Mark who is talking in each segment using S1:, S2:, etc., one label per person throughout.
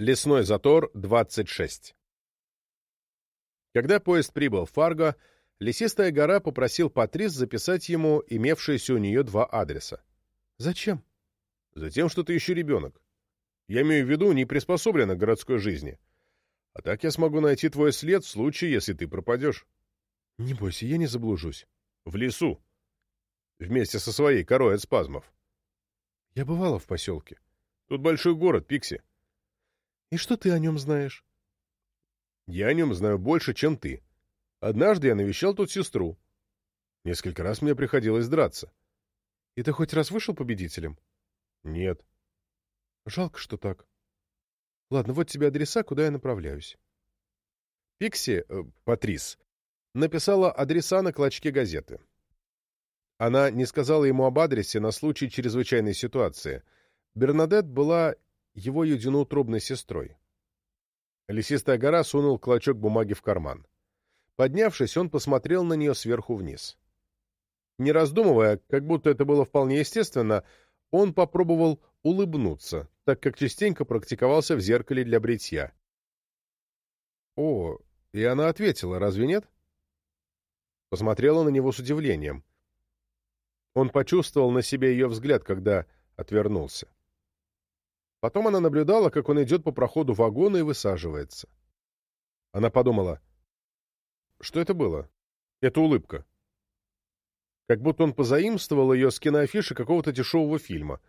S1: Лесной затор, 26. Когда поезд прибыл в Фарго, Лесистая гора попросил Патрис записать ему имевшиеся у нее два адреса.
S2: «Зачем?»
S1: «Затем, что ты еще ребенок. Я имею в виду, не приспособлена к городской жизни. А так я смогу найти твой след в случае, если ты пропадешь».
S2: «Не бойся, я не заблужусь».
S1: «В лесу. Вместе со своей корой от спазмов».
S2: «Я бывала в поселке».
S1: «Тут большой город, Пикси».
S2: «И что ты о нем знаешь?»
S1: «Я о нем знаю больше, чем ты». Однажды я навещал тут сестру. Несколько раз мне приходилось драться.
S2: И ты хоть раз вышел победителем?
S1: Нет.
S2: Жалко, что так. Ладно, вот тебе адреса, куда я направляюсь.
S1: Пикси, э, Патрис, написала адреса на клочке газеты. Она не сказала ему об адресе на случай чрезвычайной ситуации. Бернадет была его единоутробной сестрой. Лесистая гора сунул клочок бумаги в карман. Поднявшись, он посмотрел на нее сверху вниз. Не раздумывая, как будто это было вполне естественно, он попробовал улыбнуться, так как частенько практиковался в зеркале для бритья. «О!» — и она ответила, разве нет? Посмотрела на него с удивлением. Он почувствовал на себе ее взгляд, когда отвернулся. Потом она наблюдала, как он идет по проходу вагона и высаживается. Она подумала — что это было? Это улыбка. Как будто он позаимствовал ее с киноафиши какого-то дешевого фильма.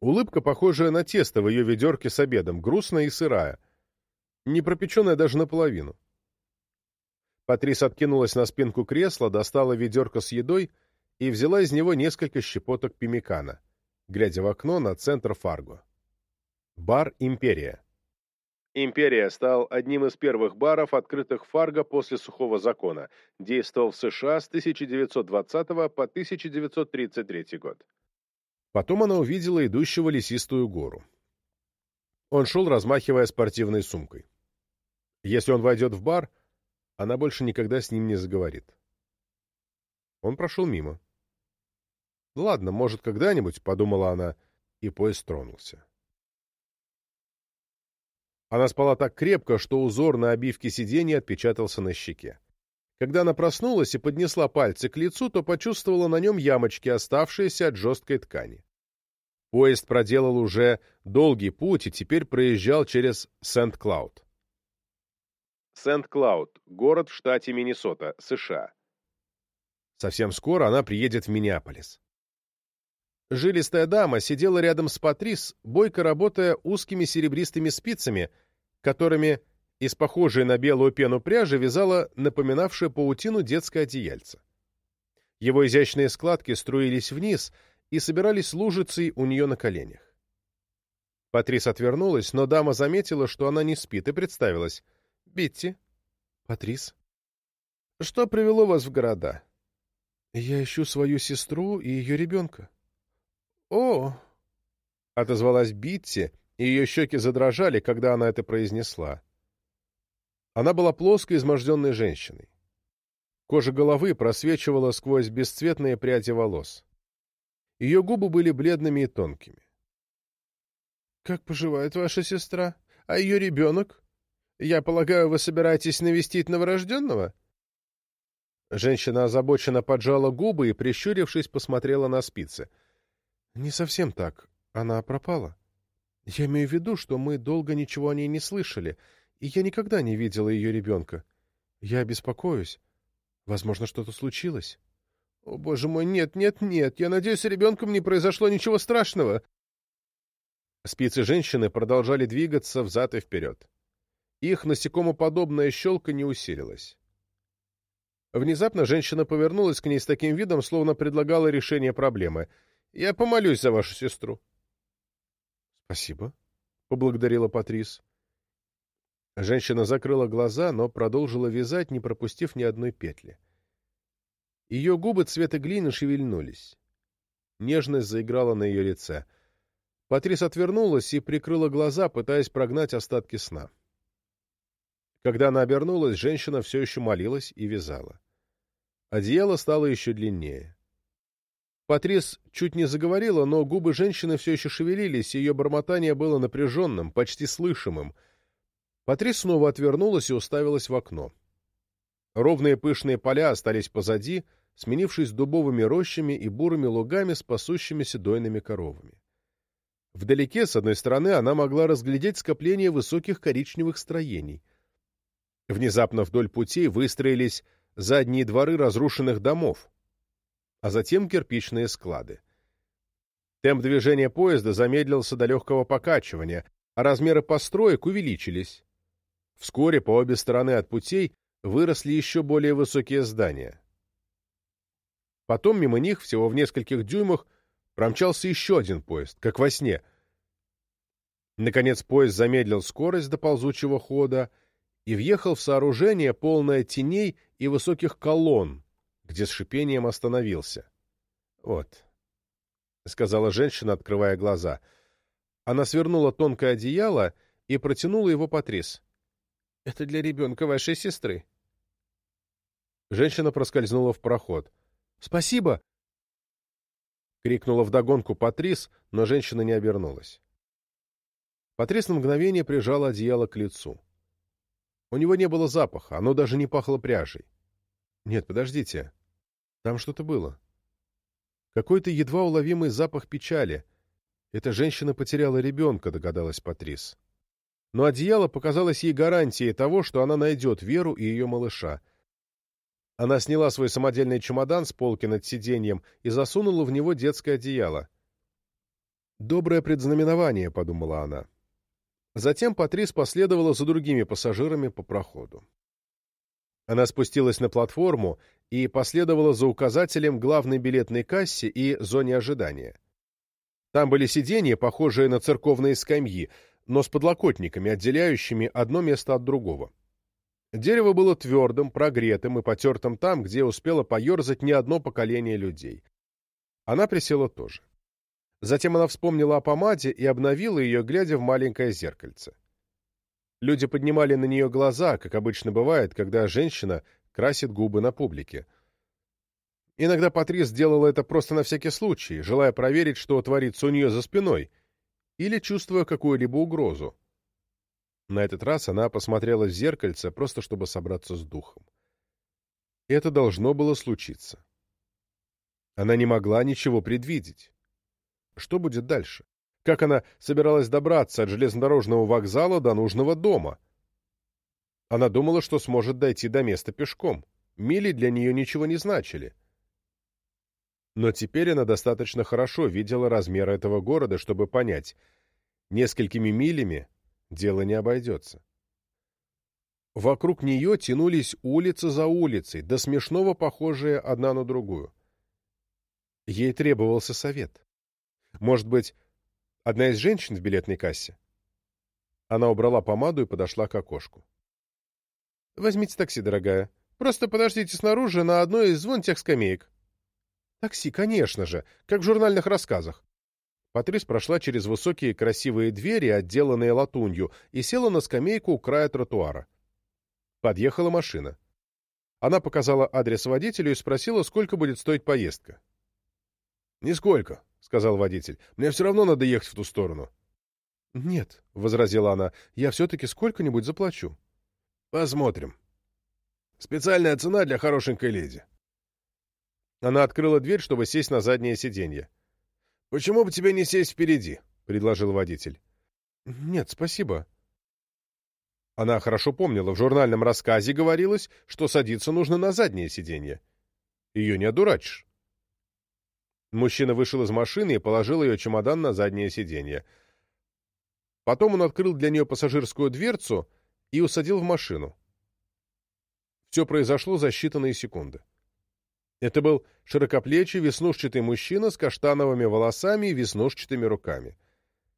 S1: Улыбка, похожая на тесто в ее ведерке с обедом, грустная и сырая. Не пропеченная даже наполовину. Патрис откинулась на спинку кресла, достала ведерко с едой и взяла из него несколько щепоток пимикана, глядя в окно на центр Фарго. Бар «Империя». Империя стал одним из первых баров, открытых Фарго после Сухого закона, действовал в США с 1920 по 1933 год. Потом она увидела идущего лесистую гору. Он шел, размахивая спортивной сумкой. Если он войдет в бар, она больше никогда с ним не заговорит. Он прошел мимо. «Ладно, может, когда-нибудь», — подумала она, и поезд тронулся. Она спала так крепко, что узор на обивке сиденья отпечатался на щеке. Когда она проснулась и поднесла пальцы к лицу, то почувствовала на нем ямочки, оставшиеся от жесткой ткани. Поезд проделал уже долгий путь и теперь проезжал через Сент-Клауд. Сент-Клауд — город в штате Миннесота, США. Совсем скоро она приедет в Миннеаполис. Жилистая дама сидела рядом с Патрис, бойко работая узкими серебристыми спицами, которыми из похожей на белую пену пряжи вязала напоминавшая паутину детское одеяльце. Его изящные складки струились вниз и собирались лужицей у нее на коленях. Патрис отвернулась, но дама заметила, что она не спит, и представилась. «Битти». «Патрис». «Что привело вас в города?» «Я ищу свою сестру и ее ребенка». «О!» — отозвалась Битти, и ее щеки задрожали, когда она это произнесла. Она была плоской, изможденной женщиной. Кожа головы просвечивала сквозь бесцветные пряди волос. Ее губы были бледными и тонкими. «Как поживает ваша сестра? А ее ребенок? Я полагаю, вы собираетесь навестить новорожденного?» Женщина озабоченно поджала губы и, прищурившись, посмотрела на спицы — не совсем так. Она пропала. Я имею в виду, что мы долго ничего о ней не слышали, и я никогда не видела ее ребенка. Я беспокоюсь. Возможно, что-то случилось. О, боже мой, нет, нет, нет. Я надеюсь, с ребенком не произошло ничего страшного. Спицы женщины продолжали двигаться взад и вперед. Их насекомоподобная щелка не усилилась. Внезапно женщина повернулась к ней с таким видом, словно предлагала решение проблемы — я помолюсь за вашу сестру. — Спасибо, — поблагодарила Патрис. Женщина закрыла глаза, но продолжила вязать, не пропустив ни одной петли. Ее губы цвета глины шевельнулись. Нежность заиграла на ее лице. Патрис отвернулась и прикрыла глаза, пытаясь прогнать остатки сна. Когда она обернулась, женщина все еще молилась и вязала. Одеяло стало еще длиннее. Патрис чуть не заговорила, но губы женщины все еще шевелились, и ее бормотание было напряженным, почти слышимым. Патрис снова отвернулась и уставилась в окно. Ровные пышные поля остались позади, сменившись дубовыми рощами и бурыми лугами с пасущимися дойными коровами. Вдалеке, с одной стороны, она могла разглядеть скопление высоких коричневых строений. Внезапно вдоль путей выстроились задние дворы разрушенных домов, а затем кирпичные склады. Темп движения поезда замедлился до легкого покачивания, а размеры построек увеличились. Вскоре по обе стороны от путей выросли еще более высокие здания. Потом мимо них, всего в нескольких дюймах, промчался еще один поезд, как во сне. Наконец поезд замедлил скорость до ползучего хода и въехал в сооружение, полное теней и высоких колонн, где с шипением остановился. «Вот», — сказала женщина, открывая глаза. Она свернула тонкое одеяло и протянула его Патрис. «Это для ребенка вашей сестры». Женщина проскользнула в проход. «Спасибо!» — крикнула вдогонку Патрис, но женщина не обернулась. Патрис на мгновение прижала одеяло к лицу. У него не было запаха, оно даже не пахло пряжей. Нет, подождите. Там что-то было. Какой-то едва уловимый запах печали. Эта женщина потеряла ребенка, догадалась Патрис. Но одеяло показалось ей гарантией того, что она найдет Веру и ее малыша. Она сняла свой самодельный чемодан с полки над сиденьем и засунула в него детское одеяло. «Доброе предзнаменование», — подумала она. Затем Патрис последовала за другими пассажирами по проходу. Она спустилась на платформу и последовала за указателем главной билетной кассе и зоне ожидания. Там были сиденья, похожие на церковные скамьи, но с подлокотниками, отделяющими одно место от другого. Дерево было твердым, прогретым и потертым там, где успело поерзать не одно поколение людей. Она присела тоже. Затем она вспомнила о помаде и обновила ее, глядя в маленькое зеркальце. Люди поднимали на нее глаза, как обычно бывает, когда женщина красит губы на публике. Иногда Патрис делала это просто на всякий случай, желая проверить, что творится у нее за спиной, или чувствуя какую-либо угрозу. На этот раз она посмотрела в зеркальце, просто чтобы собраться с духом. Это должно было случиться. Она не могла ничего предвидеть. Что будет дальше? Как она собиралась добраться от железнодорожного вокзала до нужного дома? Она думала, что сможет дойти до места пешком. Мили для нее ничего не значили. Но теперь она достаточно хорошо видела размер этого города, чтобы понять, несколькими милями дело не обойдется. Вокруг нее тянулись улицы за улицей, до смешного похожие одна на другую. Ей требовался совет. Может быть, одна из женщин в билетной кассе? Она убрала помаду и подошла к окошку. «Возьмите такси, дорогая. Просто подождите снаружи на одной из вон тех скамеек». «Такси, конечно же, как в журнальных рассказах. Патрис прошла через высокие красивые двери, отделанные латунью, и села на скамейку у края тротуара. Подъехала машина. Она показала адрес водителю и спросила, сколько будет стоить поездка. «Нисколько», — сказал водитель. «Мне все равно надо ехать в ту сторону». «Нет», — возразила она, — «я все-таки сколько-нибудь заплачу». «Посмотрим. Специальная цена для хорошенькой леди». Она открыла дверь, чтобы сесть на заднее сиденье. «Почему бы тебе не сесть впереди?» — предложил водитель. «Нет, спасибо». Она хорошо помнила, в журнальном рассказе говорилось, что садиться нужно на заднее сиденье. Ее не одурачишь. Мужчина вышел из машины и положил ее чемодан на заднее сиденье. Потом он открыл для нее пассажирскую дверцу и усадил в машину. Все произошло за считанные секунды. Это был широкоплечий, веснушчатый мужчина с каштановыми волосами и веснушчатыми руками.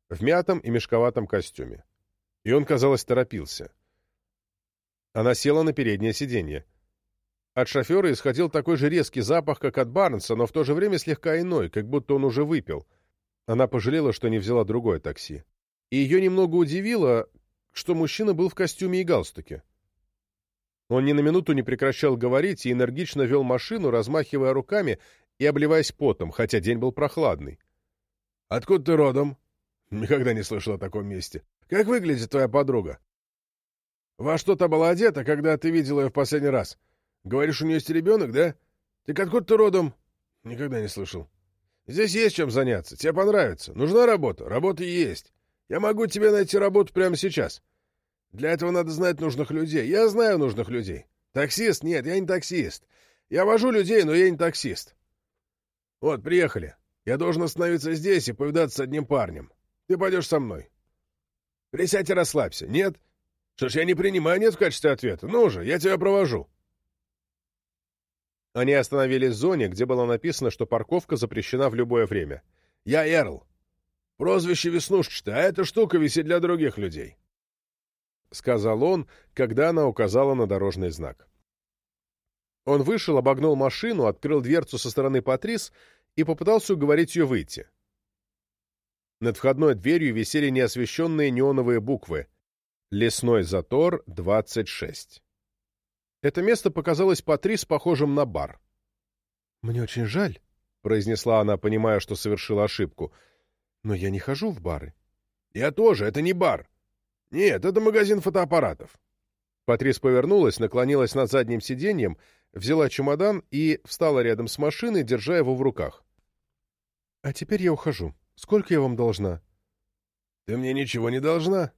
S1: В мятом и мешковатом костюме. И он, казалось, торопился. Она села на переднее сиденье. От шофера исходил такой же резкий запах, как от Барнса, но в то же время слегка иной, как будто он уже выпил. Она пожалела, что не взяла другое такси. И ее немного удивило, что мужчина был в костюме и галстуке. Он ни на минуту не прекращал говорить и энергично вел машину, размахивая руками и обливаясь потом, хотя день был прохладный.
S3: — Откуда ты родом? — Никогда не слышал о таком месте. Как выглядит твоя подруга? — Во что то была одета, когда ты видел ее в последний раз? Говоришь, у нее есть ребенок, да? Так откуда ты родом? — Никогда не слышал. — Здесь есть чем заняться. Тебе понравится. Нужна работа? Работа есть. Я могу тебе найти работу прямо сейчас. Для этого надо знать нужных людей. Я знаю нужных людей. Таксист? Нет, я не таксист. Я вожу людей, но я не таксист. Вот, приехали. Я должен остановиться здесь и повидаться с одним парнем. Ты пойдешь со мной. Присядь и расслабься. Нет? Что ж, я не принимаю нет в качестве ответа. Ну же, я тебя провожу.
S1: Они остановились в зоне, где было написано, что парковка запрещена в любое время.
S3: Я Эрл. Прозвище Веснушчатый, а эта штука висит для других людей.
S1: — сказал он, когда она указала на дорожный знак. Он вышел, обогнул машину, открыл дверцу со стороны Патрис и попытался уговорить ее выйти. Над входной дверью висели неосвещенные неоновые буквы «Лесной затор, 26». Это место показалось Патрис похожим на бар.
S2: «Мне очень жаль», —
S1: произнесла она, понимая, что совершила ошибку, — «но я не хожу в бары».
S3: «Я тоже, это не бар. Нет, это магазин фотоаппаратов».
S1: Патрис повернулась, наклонилась над задним сиденьем взяла чемодан и встала рядом с машиной, держа его в руках.
S2: — А теперь я ухожу. Сколько я вам должна?
S3: — Ты мне ничего не должна.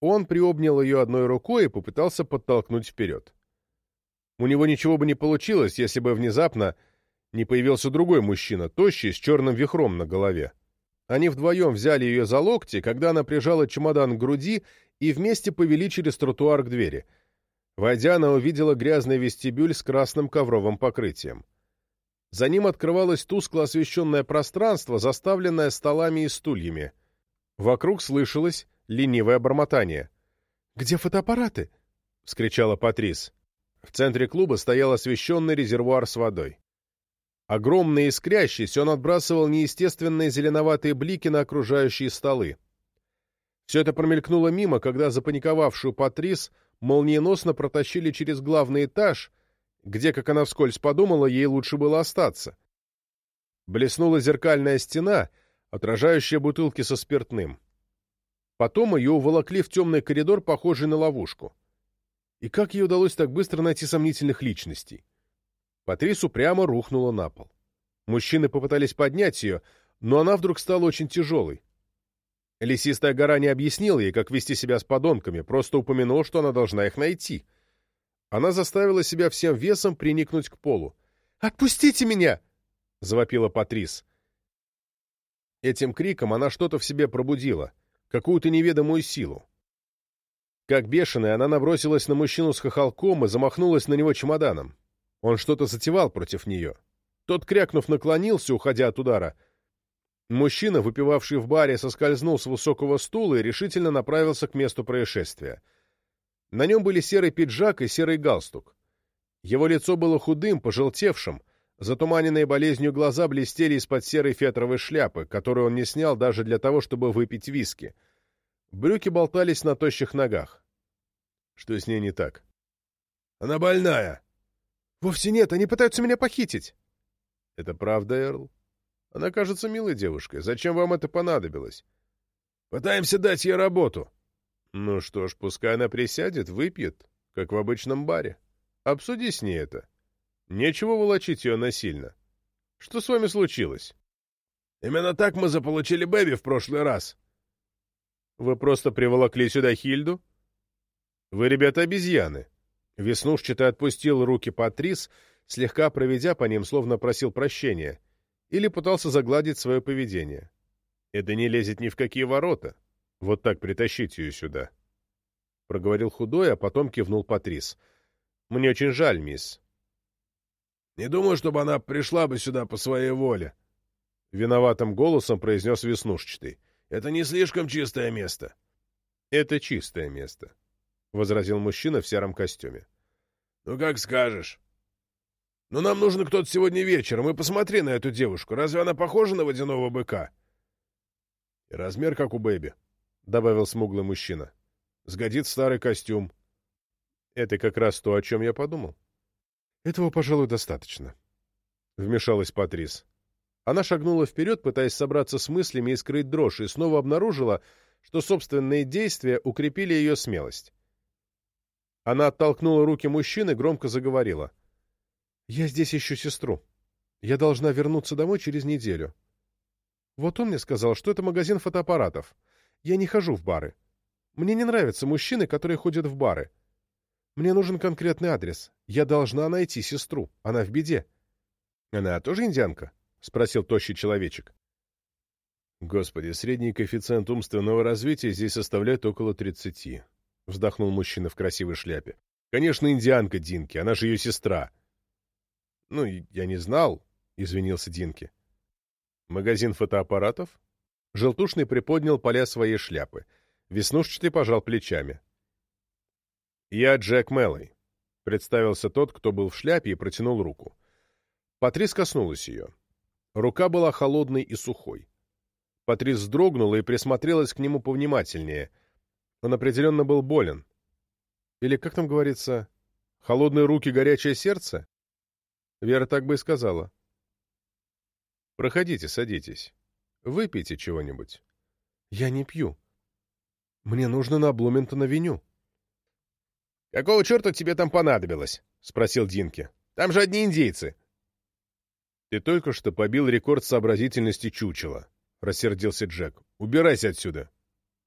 S1: Он приобнял ее одной рукой и попытался подтолкнуть вперед. У него ничего бы не получилось, если бы внезапно не появился другой мужчина, тощий, с черным вихром на голове. Они вдвоем взяли ее за локти, когда она прижала чемодан к груди и вместе повели через тротуар к двери — Войдя, она увидела грязный вестибюль с красным ковровым покрытием. За ним открывалось тускло освещенное пространство, заставленное столами и стульями. Вокруг слышалось ленивое бормотание.
S2: «Где фотоаппараты?»
S1: — вскричала Патрис. В центре клуба стоял освещенный резервуар с водой. Огромный и искрящийся, он отбрасывал неестественные зеленоватые блики на окружающие столы. Все это промелькнуло мимо, когда запаниковавшую Патрис молниеносно протащили через главный этаж, где, как она вскользь подумала, ей лучше было остаться. Блеснула зеркальная стена, отражающая бутылки со спиртным. Потом ее уволокли в темный коридор, похожий на ловушку. И как ей удалось так быстро найти сомнительных личностей? Патрис упрямо рухнула на пол. Мужчины попытались поднять ее, но она вдруг стала очень тяжелой. Лесистая гора не объяснила ей, как вести себя с подонками, просто упомянул, что она должна их найти. Она заставила себя всем весом приникнуть к полу. «Отпустите меня!» — завопила Патрис. Этим криком она что-то в себе пробудила, какую-то неведомую силу. Как бешеная, она набросилась на мужчину с хохолком и замахнулась на него чемоданом. Он что-то затевал против нее. Тот, крякнув, наклонился, уходя от удара — Мужчина, выпивавший в баре, соскользнул с высокого стула и решительно направился к месту происшествия. На нем были серый пиджак и серый галстук. Его лицо было худым, пожелтевшим, затуманенные болезнью глаза блестели из-под серой фетровой шляпы, которую он не снял даже для того, чтобы выпить виски. Брюки болтались на тощих ногах. Что с ней не так?
S3: «Она больная!»
S2: «Вовсе нет, они пытаются меня похитить!»
S1: «Это правда, Эрл?» Она кажется милой девушкой. Зачем вам это понадобилось?
S3: Пытаемся дать ей работу.
S1: Ну что ж, пускай она присядет, выпьет, как в обычном баре. Обсуди с ней это. Нечего волочить ее насильно. Что с вами случилось?
S3: Именно так мы заполучили Бэби в прошлый раз.
S1: Вы просто приволокли сюда Хильду? Вы, ребята, обезьяны. Веснушчатый отпустил руки Патрис, слегка проведя по ним, словно просил прощения — или пытался загладить свое поведение. Это не лезет ни в какие ворота. Вот так притащить ее сюда. Проговорил худой, а потом кивнул Патрис. Мне очень жаль, мисс.
S3: Не думаю, чтобы она пришла бы сюда по своей воле.
S1: Виноватым голосом произнес Веснушчатый.
S3: Это не слишком чистое место.
S1: Это чистое место, — возразил мужчина в сером костюме.
S3: — Ну, как скажешь. Но нам нужен кто-то сегодня вечером, и посмотри на эту девушку. Разве она похожа на водяного быка?
S1: — И размер, как у Бэби, — добавил смуглый мужчина. — Сгодит старый костюм. — Это как раз то, о чем я подумал.
S2: — Этого, пожалуй, достаточно.
S1: — вмешалась Патрис. Она шагнула вперед, пытаясь собраться с мыслями и скрыть дрожь, и снова обнаружила, что собственные действия укрепили ее смелость. Она оттолкнула руки мужчины и громко заговорила. «Я здесь ищу сестру. Я должна вернуться домой через неделю. Вот он мне сказал, что это магазин фотоаппаратов. Я не хожу в бары. Мне не нравятся мужчины, которые ходят в бары. Мне нужен конкретный адрес. Я должна найти сестру. Она в беде. Она тоже индианка? — спросил тощий человечек.
S3: Господи, средний коэффициент умственного развития здесь составляет около тридцати. Вздохнул мужчина в красивой шляпе. Конечно, индианка Динки, она же ее сестра.
S1: Ну, я не знал, — извинился Динки.
S3: Магазин фотоаппаратов?
S1: Желтушный приподнял поля своей шляпы. Веснушчатый пожал плечами. «Я Джек Меллой», — представился тот, кто был в шляпе, и протянул руку. Патрис коснулась ее. Рука была холодной и сухой. Патрис вздрогнула и присмотрелась к нему повнимательнее. Он определенно был болен. Или, как там говорится, холодные руки, горячее сердце? Вера так бы и сказала. «Проходите, садитесь. Выпейте чего-нибудь». «Я не пью. Мне нужно на Блументона-веню». «Какого черта тебе там понадобилось?» — спросил Динки. «Там же одни индейцы».
S3: «Ты только что побил рекорд сообразительности чучела», — рассердился Джек. «Убирайся отсюда.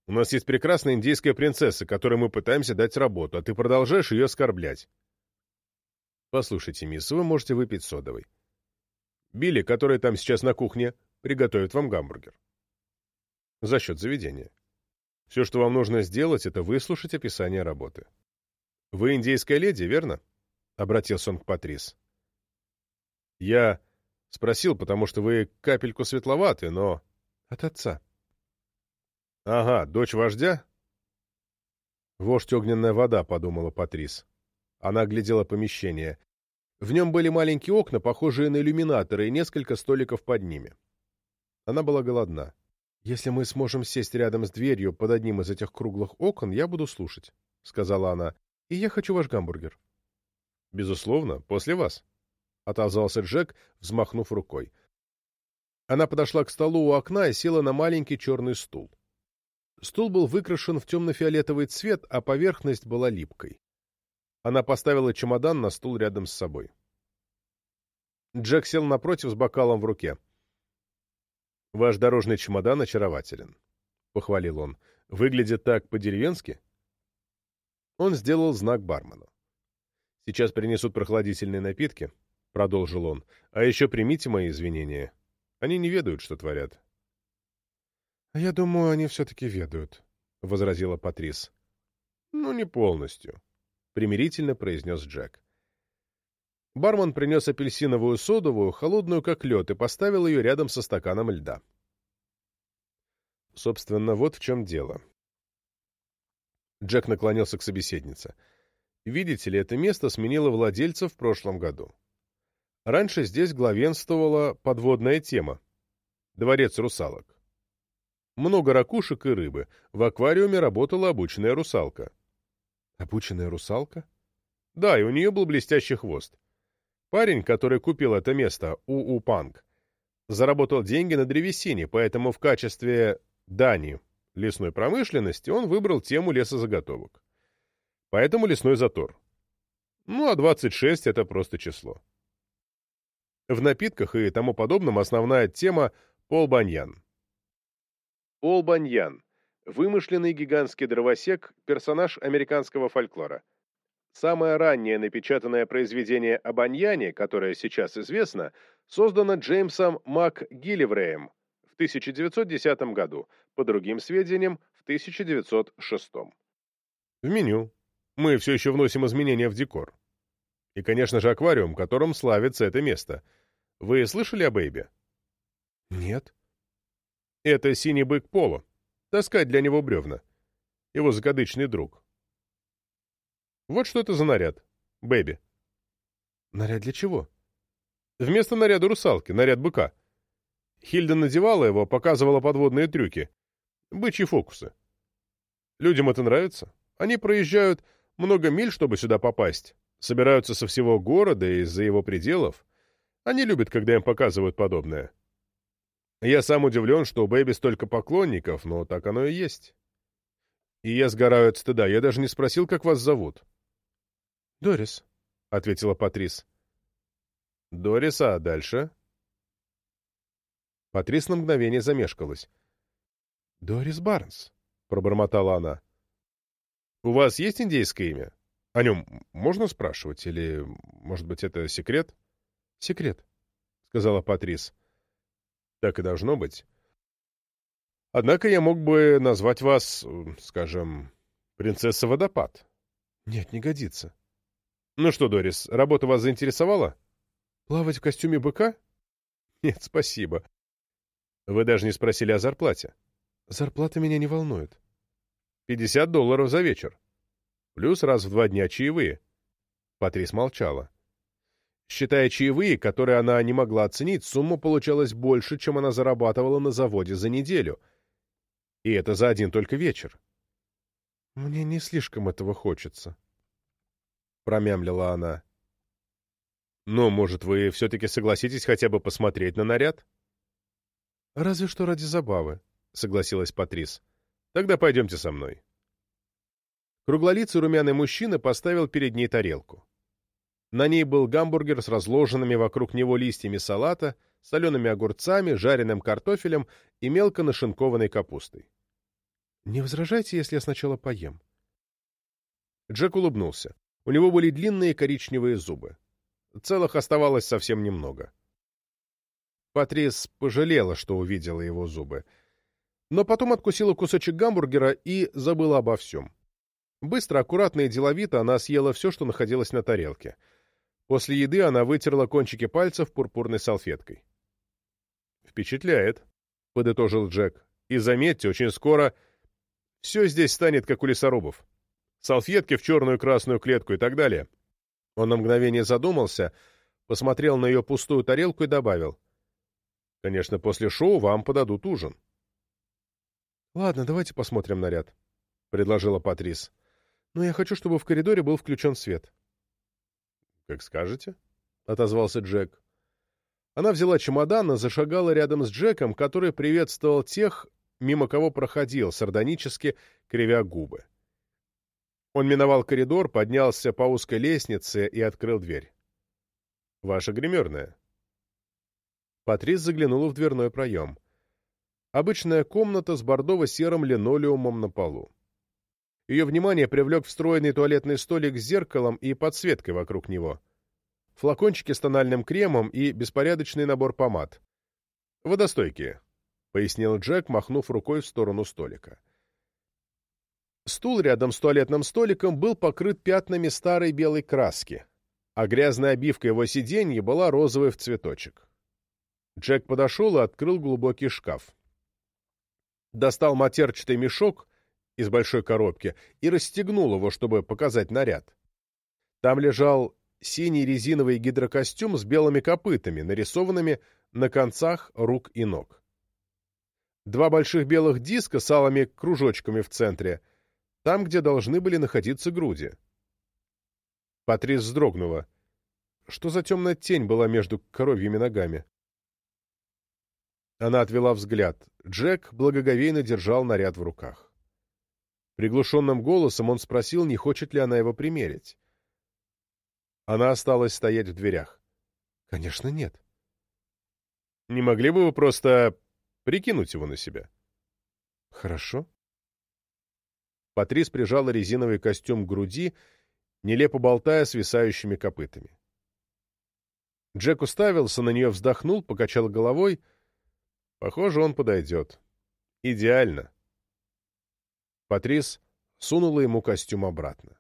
S3: У нас есть прекрасная индейская принцесса, которой мы пытаемся дать работу, а ты продолжаешь ее оскорблять».
S1: «Послушайте, мисс, вы можете выпить содовой. Билли, который там сейчас на кухне, приготовит вам гамбургер. За счет заведения. Все, что вам нужно сделать, это выслушать описание работы. Вы индейская леди, верно? Обратился он к Патрис. Я спросил, потому что вы капельку светловаты, но... От отца. Ага, дочь вождя? Вождь огненная вода, подумала Патрис. Она глядела помещение. В нем были маленькие окна, похожие на иллюминаторы, и несколько столиков под ними. Она была голодна. «Если мы сможем сесть рядом с дверью под одним из этих круглых окон, я буду слушать», — сказала она. «И я хочу ваш гамбургер». «Безусловно, после вас», — отозвался Джек, взмахнув рукой. Она подошла к столу у окна и села на маленький черный стул. Стул был выкрашен в темно-фиолетовый цвет, а поверхность была липкой. Она поставила чемодан на стул рядом с собой. Джек сел напротив с бокалом в руке. «Ваш дорожный чемодан очарователен», — похвалил он. «Выглядит так по-деревенски?» Он сделал знак бармену. «Сейчас принесут прохладительные напитки», — продолжил он. «А еще примите мои извинения. Они не ведают, что творят». «А я думаю, они все-таки ведают», — возразила Патрис. «Ну, не полностью», — примирительно произнес Джек. Бармен принес апельсиновую содовую, холодную как лед, и поставил ее рядом со стаканом льда. Собственно, вот в чем дело. Джек наклонился к собеседнице. Видите ли, это место сменило владельца в прошлом году. Раньше здесь главенствовала подводная тема — дворец русалок. Много ракушек и рыбы. В аквариуме работала обученная русалка. Обученная русалка? Да, и у нее был блестящий хвост. Парень, который купил это место, У.У. Панк, заработал деньги на древесине, поэтому в качестве дани лесной промышленности он выбрал тему лесозаготовок. Поэтому лесной затор. Ну, а 26 — это просто число. В напитках и тому подобном основная тема — Пол Баньян. Пол Баньян Вымышленный гигантский дровосек – персонаж американского фольклора. Самое раннее напечатанное произведение об Аньяне, которое сейчас известно, создано Джеймсом МакГилливреем в 1910 году, по другим сведениям, в 1906. В меню. Мы все еще вносим изменения в декор. И, конечно же, аквариум, которым славится это место. Вы слышали о Бэйбе? Нет. Это синий бык Поло таскать для него бревна. Его закадычный друг. Вот что это за наряд. Бэби. Наряд для чего? Вместо наряда русалки, наряд быка. Хильда надевала его, показывала подводные трюки. Бычьи фокусы. Людям это нравится. Они проезжают много миль, чтобы сюда попасть. Собираются со всего города и из-за его пределов. Они любят, когда им показывают подобное. Я сам удивлен, что у Бэби столько поклонников, но так оно и есть. И я сгораю от стыда. Я даже не спросил, как вас зовут.
S2: — Дорис, — ответила Патрис.
S1: — Дорис, а дальше? Патрис на мгновение замешкалась.
S2: — Дорис Барнс, —
S1: пробормотала она. — У вас есть индейское имя? О нем можно спрашивать? Или, может быть, это секрет?
S2: — Секрет, —
S1: сказала Патрис. Так и должно быть. Однако я мог бы назвать вас, скажем, принцесса Водопад.
S2: Нет, не годится.
S1: Ну что, Дорис, работа вас заинтересовала?
S2: Плавать в костюме быка?
S1: Нет, спасибо. Вы даже не спросили о зарплате.
S2: Зарплата меня не волнует.
S1: Пятьдесят долларов за вечер. Плюс раз в два дня чаевые. Патрис молчала. Считая чаевые, которые она не могла оценить, сумма получалась больше, чем она зарабатывала на заводе за неделю. И это за один только вечер.
S2: «Мне не слишком этого хочется», —
S1: промямлила она. «Но, может, вы все-таки согласитесь хотя бы посмотреть на наряд?»
S2: «Разве что ради забавы», —
S1: согласилась Патрис. «Тогда пойдемте со мной». Круглолицый румяный мужчина поставил перед ней тарелку. На ней был гамбургер с разложенными вокруг него листьями салата, солеными огурцами, жареным картофелем и мелко нашинкованной капустой.
S2: «Не возражайте, если я сначала поем?»
S1: Джек улыбнулся. У него были длинные коричневые зубы. Целых оставалось совсем немного. Патрис пожалела, что увидела его зубы. Но потом откусила кусочек гамбургера и забыла обо всем. Быстро, аккуратно и деловито она съела все, что находилось на тарелке — После еды она вытерла кончики пальцев пурпурной салфеткой. «Впечатляет», — подытожил Джек. «И заметьте, очень скоро все здесь станет, как у лесорубов. Салфетки в черную красную клетку и так далее». Он на мгновение задумался, посмотрел на ее пустую тарелку и добавил. «Конечно, после шоу вам подадут ужин».
S2: «Ладно, давайте посмотрим наряд», —
S1: предложила Патрис.
S2: «Но я хочу, чтобы в коридоре был включен свет».
S1: «Как скажете», — отозвался Джек. Она взяла чемодан и зашагала рядом с Джеком, который приветствовал тех, мимо кого проходил, сардонически кривя губы. Он миновал коридор, поднялся по узкой лестнице и открыл дверь. «Ваша гримерная». Патрис заглянула в дверной проем. Обычная комната с бордово-серым линолеумом на полу. Ее внимание привлек встроенный туалетный столик с зеркалом и подсветкой вокруг него. Флакончики с тональным кремом и беспорядочный набор помад. «Водостойкие», — пояснил Джек, махнув рукой в сторону столика. Стул рядом с туалетным столиком был покрыт пятнами старой белой краски, а грязная обивка его сиденья была розовой в цветочек. Джек подошел и открыл глубокий шкаф. Достал матерчатый мешок из большой коробки и расстегнул его, чтобы показать наряд. Там лежал синий резиновый гидрокостюм с белыми копытами, нарисованными на концах рук и ног. Два больших белых диска с алыми кружочками в центре, там, где должны были находиться груди. Патрис вздрогнула. Что за темная тень была между коровьими ногами? Она отвела взгляд. Джек благоговейно держал наряд в руках. Приглушенным голосом он спросил, не хочет ли она его примерить. Она осталась стоять в дверях.
S2: «Конечно, нет».
S1: «Не могли бы вы просто прикинуть его на себя?»
S2: «Хорошо».
S1: Патрис прижала резиновый костюм к груди, нелепо болтая свисающими копытами. Джек уставился на нее, вздохнул, покачал головой. Похоже, он подойдет. Идеально. Патрис сунула ему костюм обратно.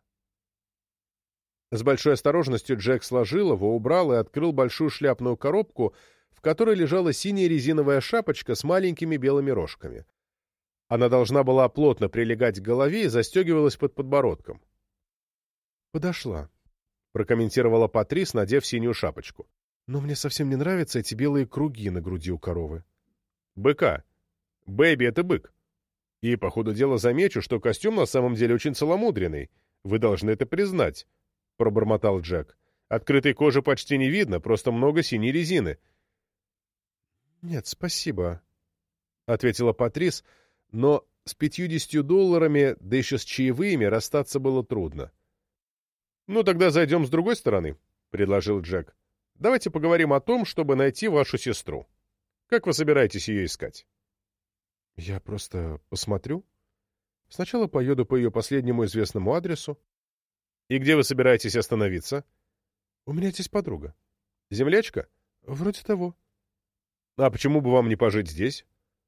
S1: С большой осторожностью Джек сложил его, убрал и открыл большую шляпную коробку, в которой лежала синяя резиновая шапочка с маленькими белыми рожками. Она должна была плотно прилегать к голове и застегивалась под подбородком.
S2: «Подошла», —
S1: прокомментировала Патрис, надев синюю шапочку.
S2: «Но мне совсем не нравятся эти белые круги на груди у коровы».
S1: «Быка. Бэби — это бык. И, по ходу дела, замечу, что костюм на самом деле очень целомудренный. Вы должны это признать, — пробормотал Джек. Открытой кожи почти не видно, просто много синей резины.
S2: «Нет, спасибо», —
S1: ответила Патрис, но с пятьюдесятью долларами, да еще с чаевыми, расстаться было трудно. «Ну, тогда зайдем с другой стороны», — предложил Джек. «Давайте поговорим о том, чтобы найти вашу сестру. Как вы собираетесь ее искать?»
S2: «Я просто посмотрю. Сначала поеду по ее последнему известному адресу».
S1: «И где вы собираетесь остановиться?»
S2: «У меня здесь подруга».
S1: «Землячка?»
S2: «Вроде того».
S1: «А почему бы вам не пожить здесь?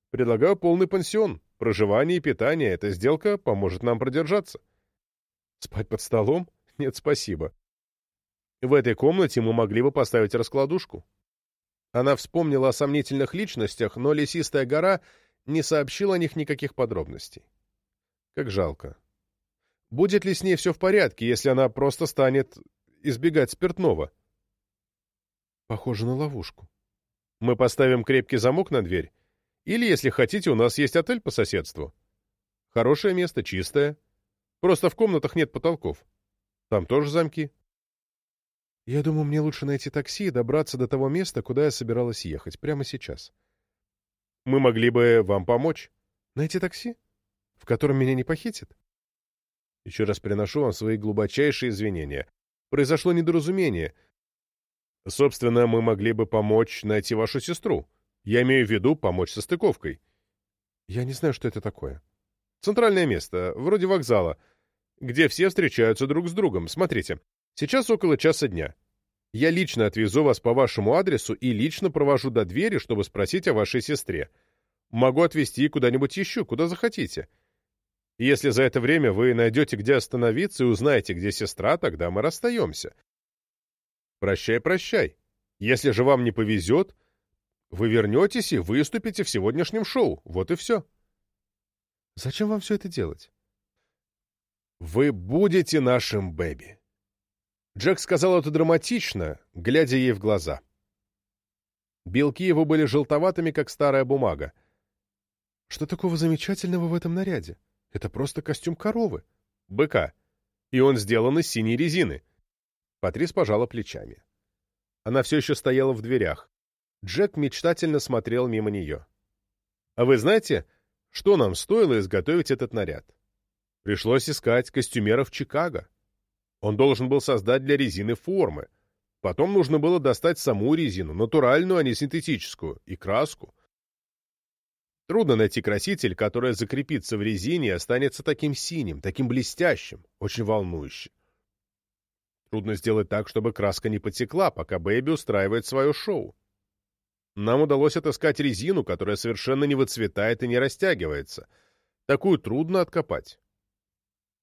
S1: Предлагаю полный пансион, проживание и питание. Эта сделка поможет нам продержаться». «Спать под столом? Нет, спасибо. В этой комнате мы могли бы поставить раскладушку». Она вспомнила о сомнительных личностях, но лесистая гора не сообщила о них никаких подробностей. Как жалко. Будет ли с ней все в порядке, если она просто станет избегать спиртного?
S2: Похоже на ловушку.
S1: Мы поставим крепкий замок на дверь. Или, если хотите, у нас есть отель по соседству. Хорошее место, чистое. Просто в комнатах нет потолков. Там тоже замки.
S2: Я думаю, мне лучше найти такси и добраться до того места, куда я собиралась ехать, прямо сейчас.
S1: Мы могли бы вам помочь.
S2: Найти такси? В котором меня не похитят?
S1: Еще раз приношу вам свои глубочайшие извинения. Произошло недоразумение. Собственно, мы могли бы помочь найти вашу сестру. Я имею в виду помочь со стыковкой.
S2: Я не знаю, что это такое.
S1: Центральное место, вроде вокзала, где все встречаются друг с другом. Смотрите, сейчас около часа дня. Я лично отвезу вас по вашему адресу и лично провожу до двери, чтобы спросить о вашей сестре. Могу отвезти куда-нибудь еще, куда захотите. Если за это время вы найдете, где остановиться, и узнаете, где сестра, тогда мы расстаемся. Прощай, прощай. Если же вам не повезет, вы вернетесь и выступите в сегодняшнем шоу. Вот и все.
S2: Зачем вам все это делать?
S1: Вы будете нашим Бэби. Джек сказал это драматично, глядя ей в глаза. Белки его были желтоватыми, как старая бумага.
S2: Что такого замечательного в этом наряде? Это просто костюм коровы.
S1: Быка. И он сделан из синей резины. Патрис пожала плечами. Она все еще стояла в дверях. Джек мечтательно смотрел мимо нее. «А вы знаете, что нам стоило изготовить этот наряд? Пришлось искать костюмеров Чикаго. Он должен был создать для резины формы. Потом нужно было достать саму резину, натуральную, а не синтетическую, и краску. Трудно найти краситель, который закрепится в резине и останется таким синим, таким блестящим, очень волнующим. Трудно сделать так, чтобы краска не потекла, пока Бэйби устраивает свое шоу. Нам удалось отыскать резину, которая совершенно не выцветает и не растягивается. Такую трудно откопать.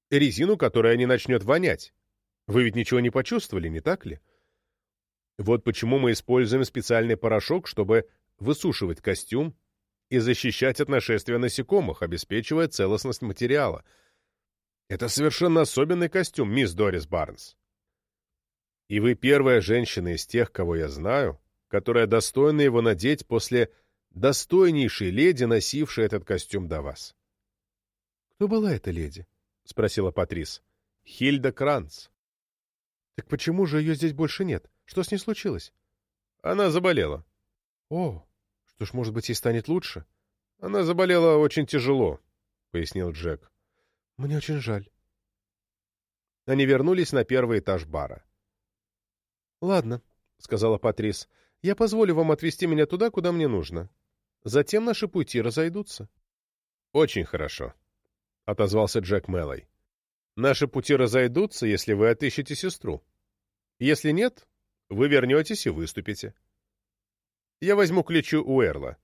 S1: Резину, которая не начнет вонять. Вы ведь ничего не почувствовали, не так ли? Вот почему мы используем специальный порошок, чтобы высушивать костюм и защищать от нашествия насекомых, обеспечивая целостность материала. Это совершенно особенный костюм, мисс Дорис Барнс. И вы первая женщина из тех, кого я знаю, которая достойна его надеть после достойнейшей леди, носившей этот костюм до вас.
S2: — Кто была эта леди?
S1: — спросила Патрис. — Хильда Кранц.
S2: — Так почему же ее здесь больше нет? Что с ней случилось?
S1: — Она заболела.
S2: — О, что ж, может быть, ей станет лучше?
S1: — Она заболела очень тяжело, — пояснил Джек.
S2: — Мне очень жаль.
S1: Они вернулись на первый этаж бара. — Ладно, — сказала Патрис, — я позволю вам отвезти меня туда, куда мне нужно. Затем наши пути разойдутся. — Очень хорошо, — отозвался Джек Мэллой. — Наши пути разойдутся, если вы отыщете сестру. Если нет, вы вернетесь и выступите. — я возьму ключи у Эрла.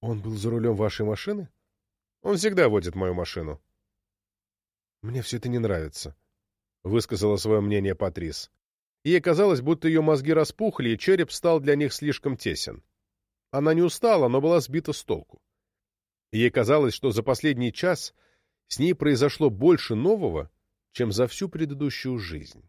S2: Он был за рулем вашей машины?
S1: Он всегда водит мою машину.
S2: Мне все это не нравится, —
S1: высказала свое мнение Патрис. Ей казалось, будто ее мозги распухли, и череп стал для них слишком тесен. Она не устала, но была сбита с толку. Ей казалось, что за последний час с ней произошло больше нового, чем за всю предыдущую жизнь.